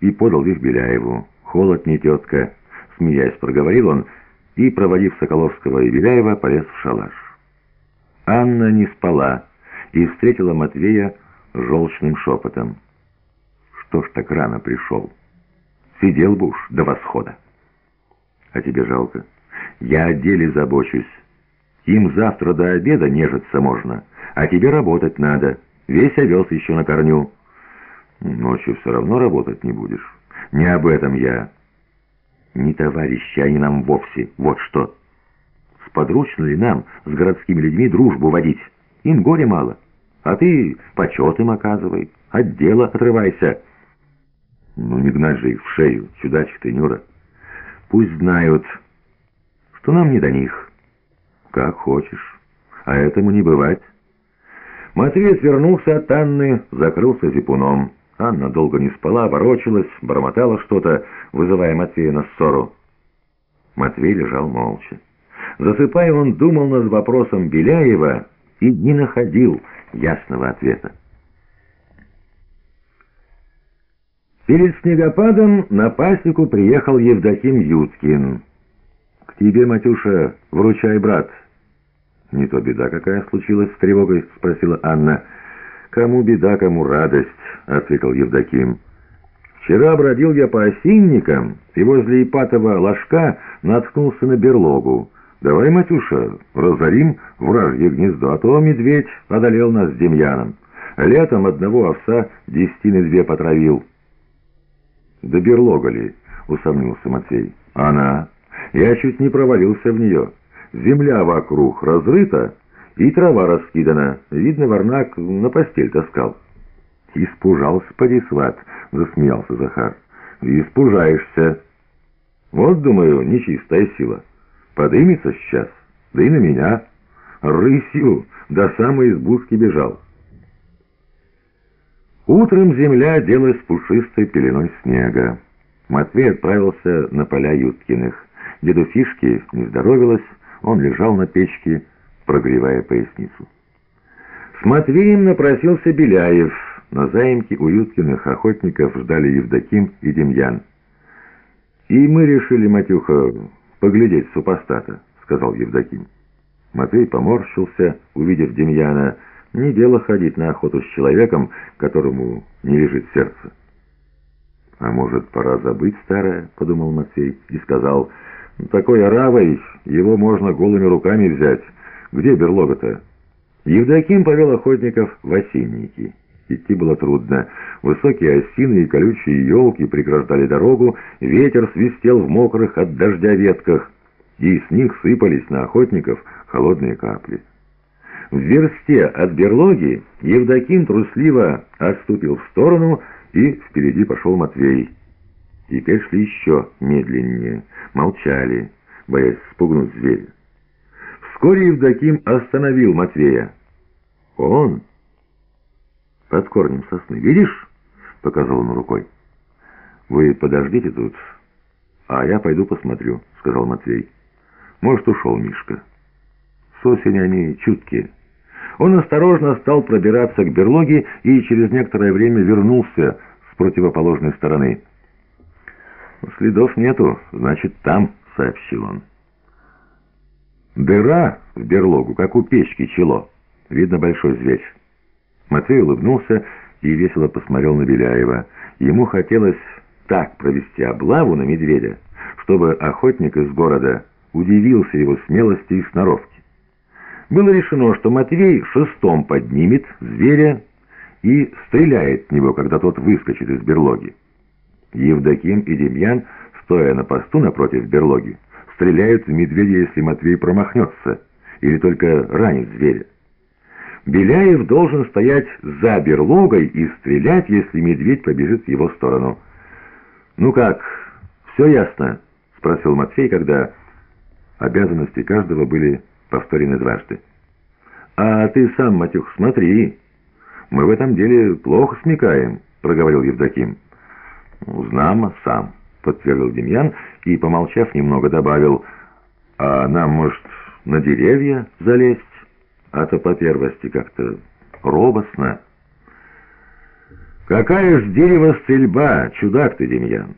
и подал их Беляеву. «Холод не тетка», — смеясь проговорил он, и, проводив Соколовского и Беляева, полез в шалаш. Анна не спала и встретила Матвея желчным шепотом. «Что ж так рано пришел? Сидел бы уж до восхода». «А тебе жалко? Я о деле забочусь. Им завтра до обеда нежиться можно, а тебе работать надо. Весь овес еще на корню». «Ночью все равно работать не будешь. Не об этом я». «Не товарищи они нам вовсе, вот что». Сподручно ли нам с городскими людьми дружбу водить? Им горе мало. А ты почет им оказывай, от дела отрывайся. Ну не гнать же их в шею, чудачек ты, Нюра. Пусть знают, что нам не до них. Как хочешь, а этому не бывать. Матвей отвернулся от Анны, закрылся зипуном. Анна долго не спала, ворочалась, бормотала что-то, вызывая Матвея на ссору. Матвей лежал молча. Засыпая, он думал над вопросом Беляева и не находил ясного ответа. Перед снегопадом на пасеку приехал Евдоким Юткин. «К тебе, Матюша, вручай, брат». «Не то беда какая случилась с тревогой?» — спросила Анна. «Кому беда, кому радость», — ответил Евдоким. «Вчера бродил я по осинникам и возле Ипатова ложка наткнулся на берлогу. «Давай, Матюша, разорим вражье гнездо, а то медведь одолел нас с Демьяном. Летом одного овса десятины две потравил». «Да берлога ли?» — усомнился Матвей. «Она. Я чуть не провалился в нее. Земля вокруг разрыта, и трава раскидана. Видно, варнак на постель таскал». «Испужался, поди, сват», — засмеялся Захар. «Испужаешься. Вот, думаю, нечистая сила». Подымется сейчас, да и на меня. Рысью до самой избушки бежал. Утром земля оделась пушистой пеленой снега. Матвей отправился на поля Юткиных. Деду Фишки не здоровилось, он лежал на печке, прогревая поясницу. С Матвеем напросился Беляев. На заимке у Юткиных охотников ждали Евдоким и Демьян. И мы решили, Матюха, поглядеть супостата», — сказал Евдоким. Матвей поморщился, увидев Демьяна. Не дело ходить на охоту с человеком, которому не лежит сердце. «А может, пора забыть старое?» — подумал Матвей и сказал. «Такой оравой его можно голыми руками взять. Где берлога-то?» Евдоким повел охотников в осенники. Идти было трудно. Высокие осины и колючие елки преграждали дорогу, ветер свистел в мокрых от дождя ветках, и с них сыпались на охотников холодные капли. В версте от берлоги Евдоким трусливо отступил в сторону, и впереди пошел Матвей. Теперь шли еще медленнее, молчали, боясь спугнуть зверя. Вскоре Евдоким остановил Матвея. Он под корнем сосны. Видишь?» — показал он рукой. «Вы подождите тут, а я пойду посмотрю», — сказал Матвей. «Может, ушел Мишка. С они чуткие». Он осторожно стал пробираться к берлоге и через некоторое время вернулся с противоположной стороны. «Следов нету, значит, там», — сообщил он. «Дыра в берлогу, как у печки чело. Видно большой зверь». Матвей улыбнулся и весело посмотрел на Беляева. Ему хотелось так провести облаву на медведя, чтобы охотник из города удивился его смелости и сноровки. Было решено, что Матвей шестом поднимет зверя и стреляет в него, когда тот выскочит из берлоги. Евдоким и Демьян, стоя на посту напротив берлоги, стреляют в медведя, если Матвей промахнется или только ранит зверя. Беляев должен стоять за берлогой и стрелять, если медведь побежит в его сторону. «Ну как, все ясно?» — спросил Матфей, когда обязанности каждого были повторены дважды. «А ты сам, Матюх, смотри. Мы в этом деле плохо смекаем», — проговорил Евдоким. «Знамо сам», — подтвердил Демьян и, помолчав немного, добавил, «А нам, может, на деревья залезть?» а то по первости как-то робостно. «Какая ж дерево стрельба, чудак ты, Демьян!»